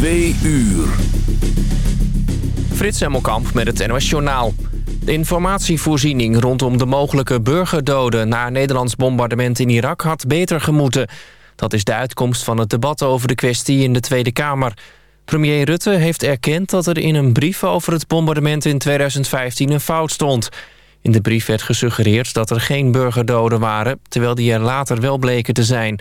Twee uur. Frits Hemmelkamp met het NOS Journaal. De informatievoorziening rondom de mogelijke burgerdoden... na Nederlands bombardement in Irak had beter gemoeten. Dat is de uitkomst van het debat over de kwestie in de Tweede Kamer. Premier Rutte heeft erkend dat er in een brief over het bombardement in 2015 een fout stond. In de brief werd gesuggereerd dat er geen burgerdoden waren... terwijl die er later wel bleken te zijn...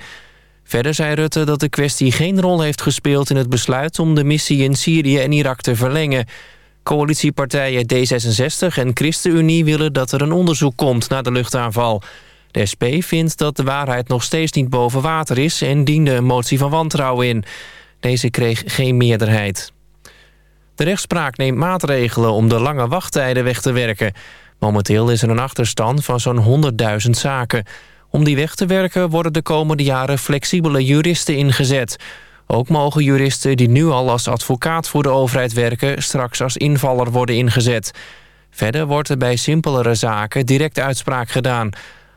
Verder zei Rutte dat de kwestie geen rol heeft gespeeld in het besluit om de missie in Syrië en Irak te verlengen. Coalitiepartijen D66 en ChristenUnie willen dat er een onderzoek komt naar de luchtaanval. De SP vindt dat de waarheid nog steeds niet boven water is en diende een motie van wantrouwen in. Deze kreeg geen meerderheid. De rechtspraak neemt maatregelen om de lange wachttijden weg te werken. Momenteel is er een achterstand van zo'n 100.000 zaken. Om die weg te werken worden de komende jaren flexibele juristen ingezet. Ook mogen juristen die nu al als advocaat voor de overheid werken... straks als invaller worden ingezet. Verder wordt er bij simpelere zaken direct uitspraak gedaan.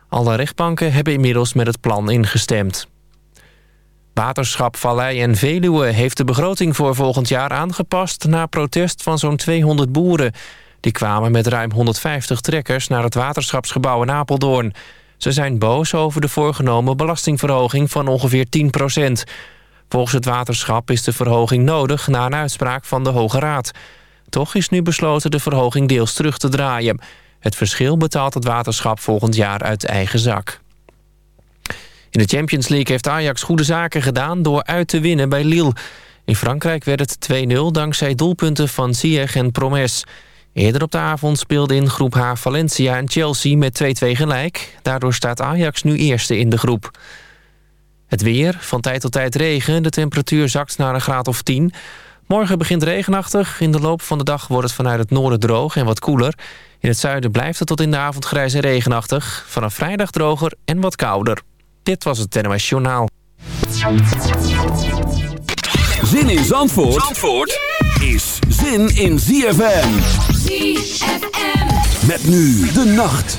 Alle rechtbanken hebben inmiddels met het plan ingestemd. Waterschap Vallei en Veluwe heeft de begroting voor volgend jaar aangepast... na protest van zo'n 200 boeren. Die kwamen met ruim 150 trekkers naar het waterschapsgebouw in Apeldoorn... Ze zijn boos over de voorgenomen belastingverhoging van ongeveer 10% Volgens het waterschap is de verhoging nodig na een uitspraak van de Hoge Raad. Toch is nu besloten de verhoging deels terug te draaien. Het verschil betaalt het waterschap volgend jaar uit eigen zak. In de Champions League heeft Ajax goede zaken gedaan door uit te winnen bij Lille. In Frankrijk werd het 2-0 dankzij doelpunten van Ziyech en Promes. Eerder op de avond speelde in groep H Valencia en Chelsea met 2-2 gelijk. Daardoor staat Ajax nu eerste in de groep. Het weer, van tijd tot tijd regen. De temperatuur zakt naar een graad of 10. Morgen begint regenachtig. In de loop van de dag wordt het vanuit het noorden droog en wat koeler. In het zuiden blijft het tot in de avond grijs en regenachtig. Vanaf vrijdag droger en wat kouder. Dit was het NOS Journaal. Zin in Zandvoort, Zandvoort is zin in ZFM. Met nu de nacht.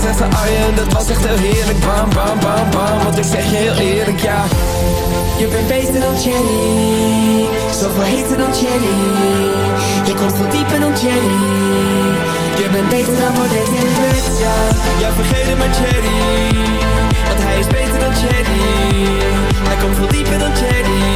zegt ze Arjen Dat was echt heel heerlijk, bam bam bam bam Want ik zeg je heel eerlijk, ja. Je bent beter dan Jenny Zoveel heter dan Jenny. Je komt veel dieper dan Jenny. Je bent beter dan Baudet in bed, ja. Ja, vergeet het maar Jenny Want hij is beter dan Jenny. Hij komt veel dieper dan Jenny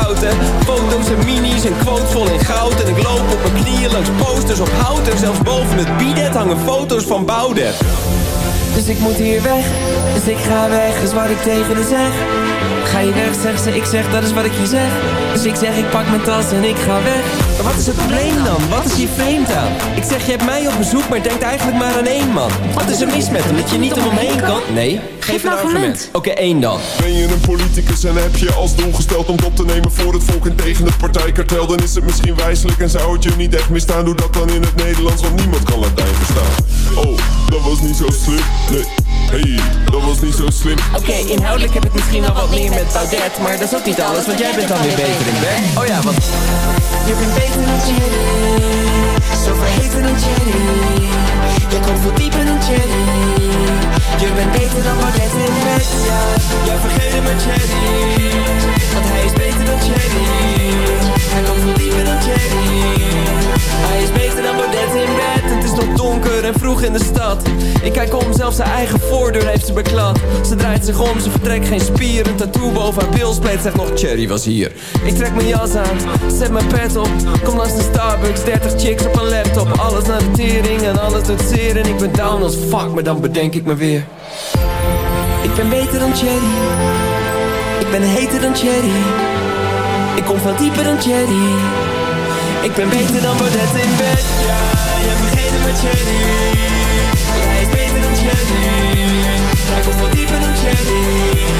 hè Foto's en minis en quotes vol in goud. En ik loop op mijn knieën langs posters op hout. En zelfs boven het bidet hangen foto's van Boudewijn dus ik moet hier weg, dus ik ga weg, is wat ik tegen haar zeg. Ga je weg, zegt ze, ik zeg, dat is wat ik je zeg. Dus ik zeg, ik pak mijn tas en ik ga weg. Maar wat is het probleem dan? Wat is hier vreemd aan? Ik zeg, je hebt mij op bezoek, maar denkt eigenlijk maar aan één man. Wat is er mis met hem, dat je niet om hem heen kan? Nee, geef een argument. Oké, één dan. Ben je een politicus en heb je als doel gesteld om op te nemen voor het volk en tegen het partijkartel? Dan is het misschien wijselijk en zou het je niet echt misstaan. Doe dat dan in het Nederlands, want niemand kan Latijn verstaan Oh, dat was niet zo slim, nee. Hey, dat was niet zo slim. Oké, inhoudelijk heb ik misschien wel wat meer met Baudet Maar dat is ook niet alles, want jij bent dan weer beter in bed. Oh ja, want Je bent beter dan Jenny Zo verheven dan Jenny Je komt veel dieper dan Jenny je bent beter dan Baudet in bed, ja. Jij vergeet met Jerry Want hij is beter dan Jerry. Hij komt veel liever dan Jerry. Hij is beter dan Baudet in bed. Het is nog donker en vroeg in de stad. Ik kijk om, zelfs zijn eigen voordeur heeft ze beklad. Ze draait zich om, ze vertrekt geen spier. Een tattoo boven haar bilspleet zegt nog Cherry was hier. Ik trek mijn jas aan, zet mijn pet op. Kom langs de Starbucks, 30 chicks op een lap doet en ik ben down als fuck, maar dan bedenk ik me weer. Ik ben beter dan Cherry, ik ben heter dan Cherry, ik kom veel dieper dan Cherry. Ik ben beter dan Baudet in bed, ja, jij bent heter met Cherry. Hij is beter dan Cherry, hij komt veel dieper dan Cherry.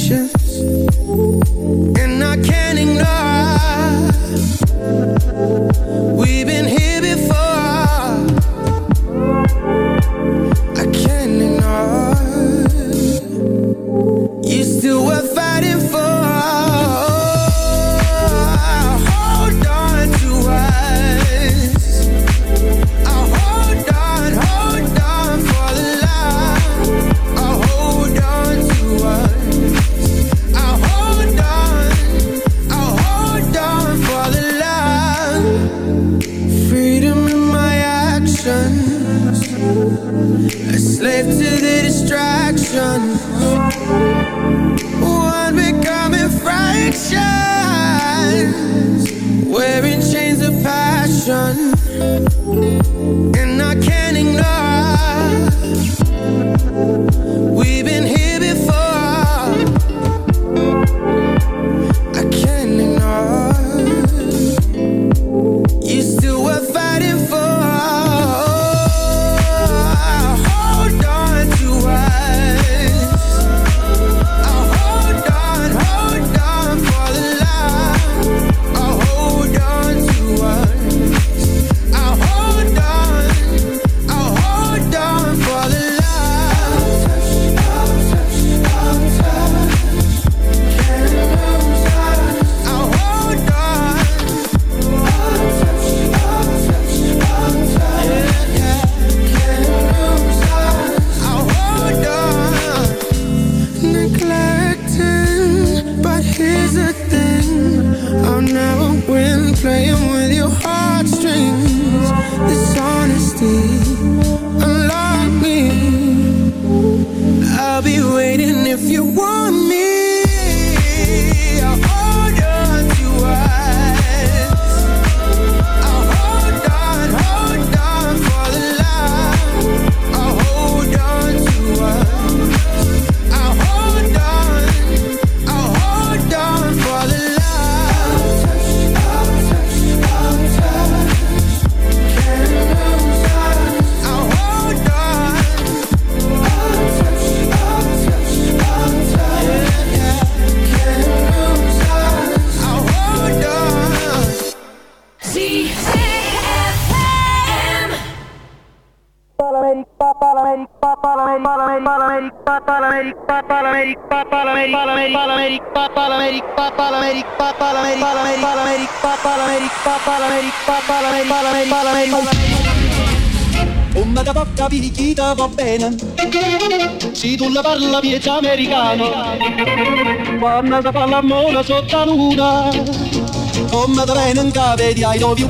done. Una capocca picchita va bene, si tu la parla piezza americano, quando si fa la mona sotto la luna, come da bene in cave di I love you.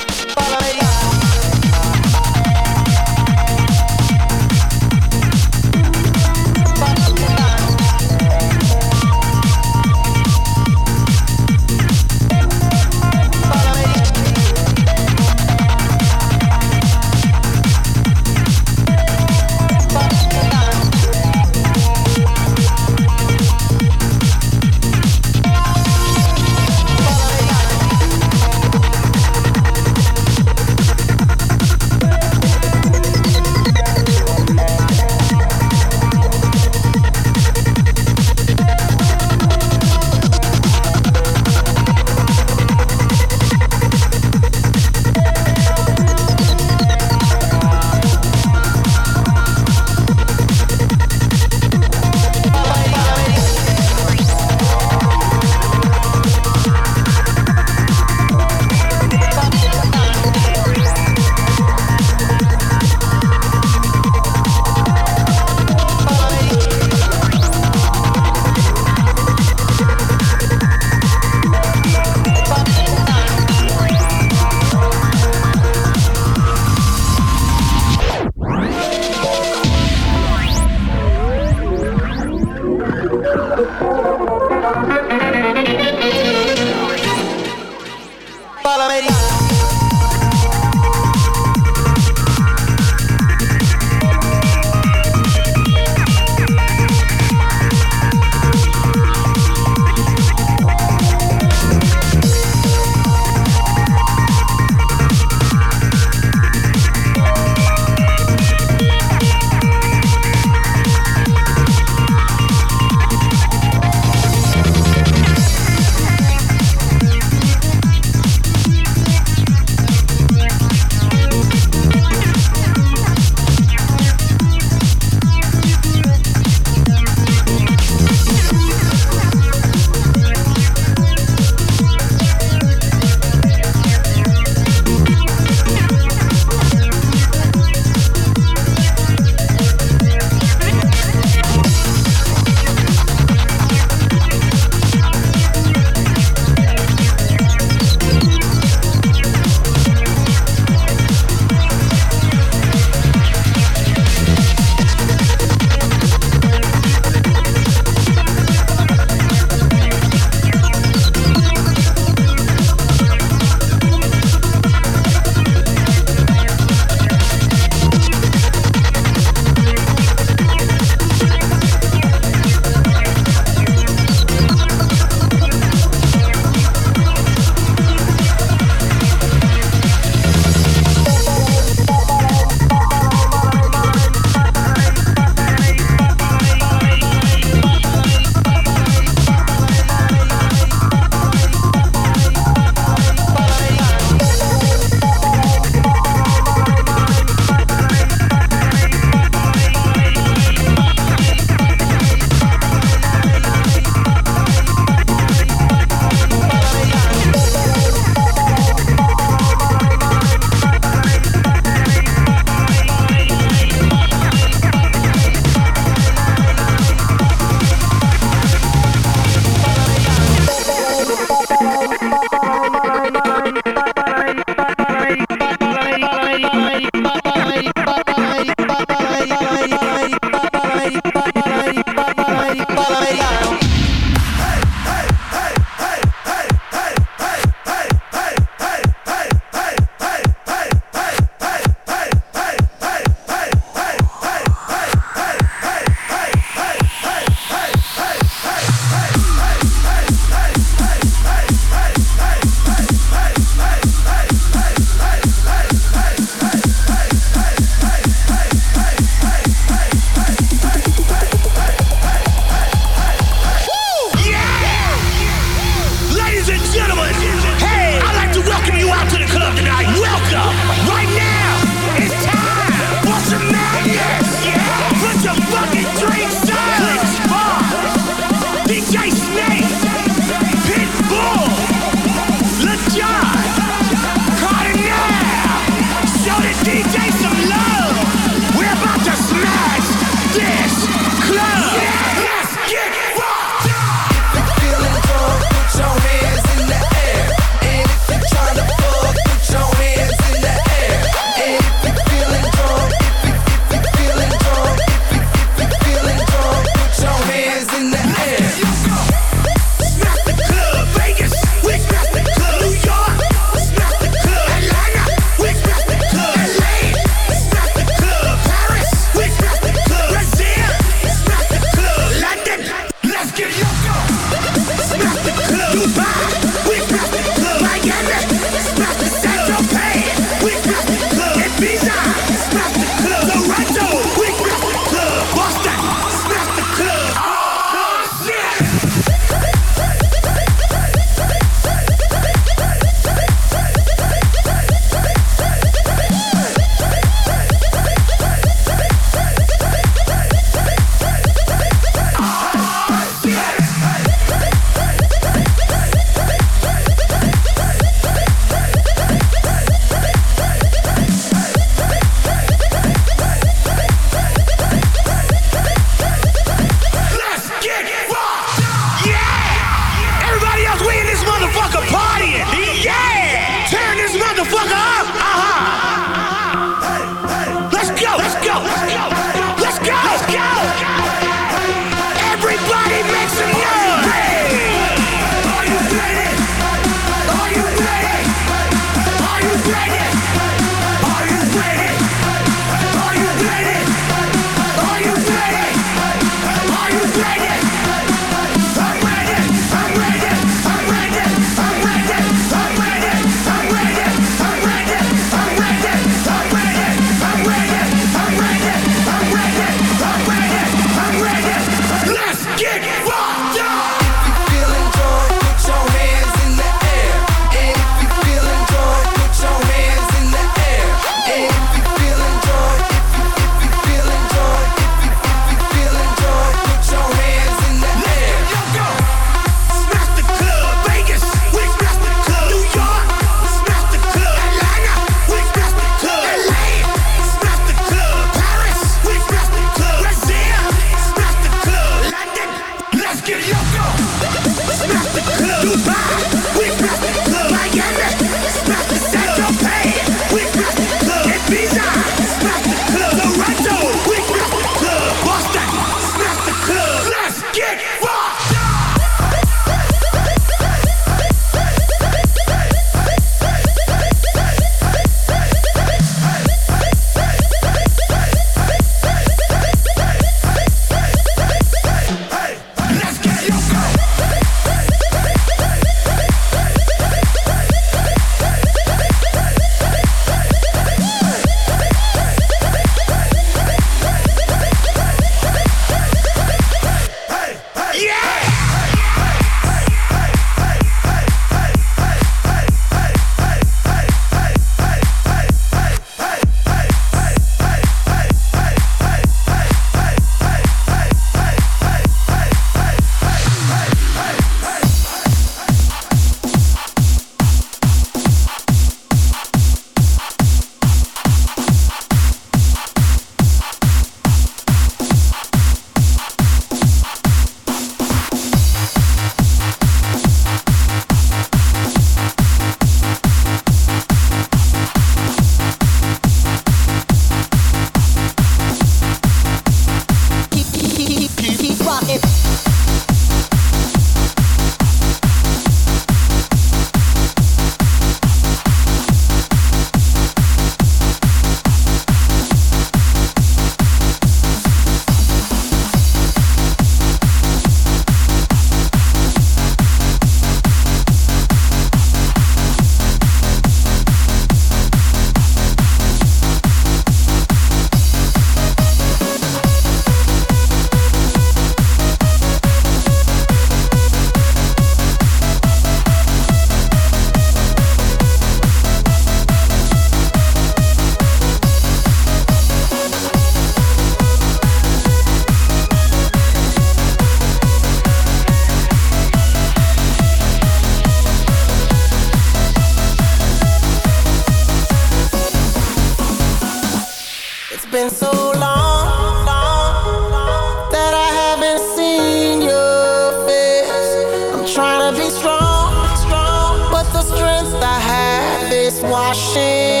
Washing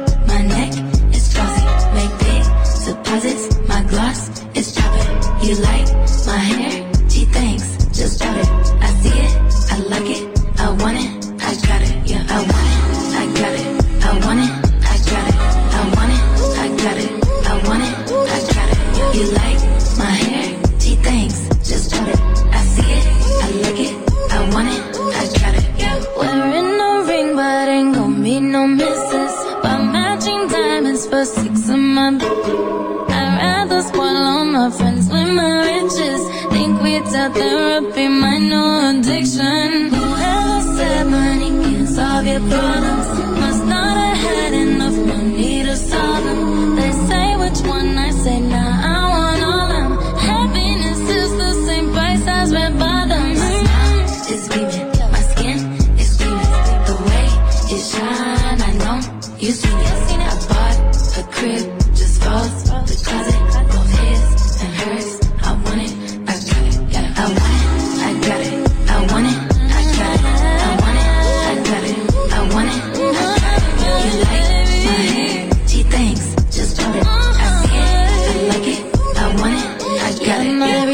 Deposits.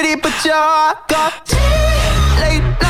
pretty, but you're got late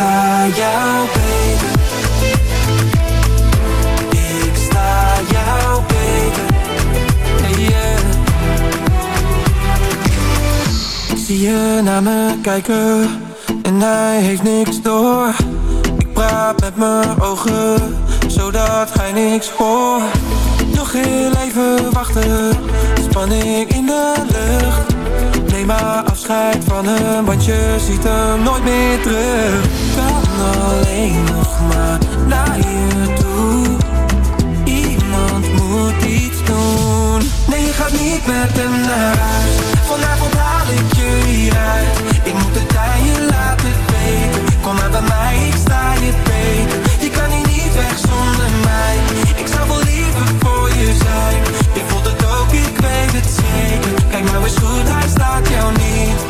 Sta jou beter. Ik sta jou beter. Hey, yeah. Ik zie je naar me kijken en hij heeft niks door. Ik praat met mijn ogen, zodat hij niks hoort. Nog heel even wachten, spanning in de lucht. Neem maar afscheid van hem, want je ziet hem nooit meer terug. Alleen nog maar naar je toe. Iemand moet iets doen. Nee, je gaat niet met hem naar huis. Vanavond haal ik je hieruit. Ik moet het aan je laten weten. Kom maar bij mij, ik sta je beter. Je kan hier niet weg zonder mij. Ik zou wel liever voor je zijn. Je voelt het ook, ik weet het zeker. Kijk nou eens goed, hij staat jou niet.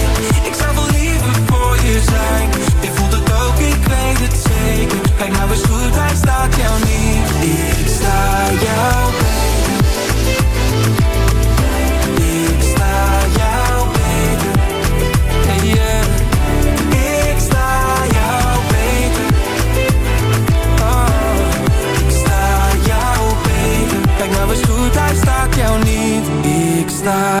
Je voelt het ook, ik weet het zeker. Kijk nou eens goed, hij staat jou niet. Ik sta jou beter. Ik sta jou beter. Hey, yeah. Ik sta jou beter. Oh, ik sta jou beter. Kijk nou eens goed, hij staat jou niet. Ik sta.